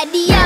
Adiós.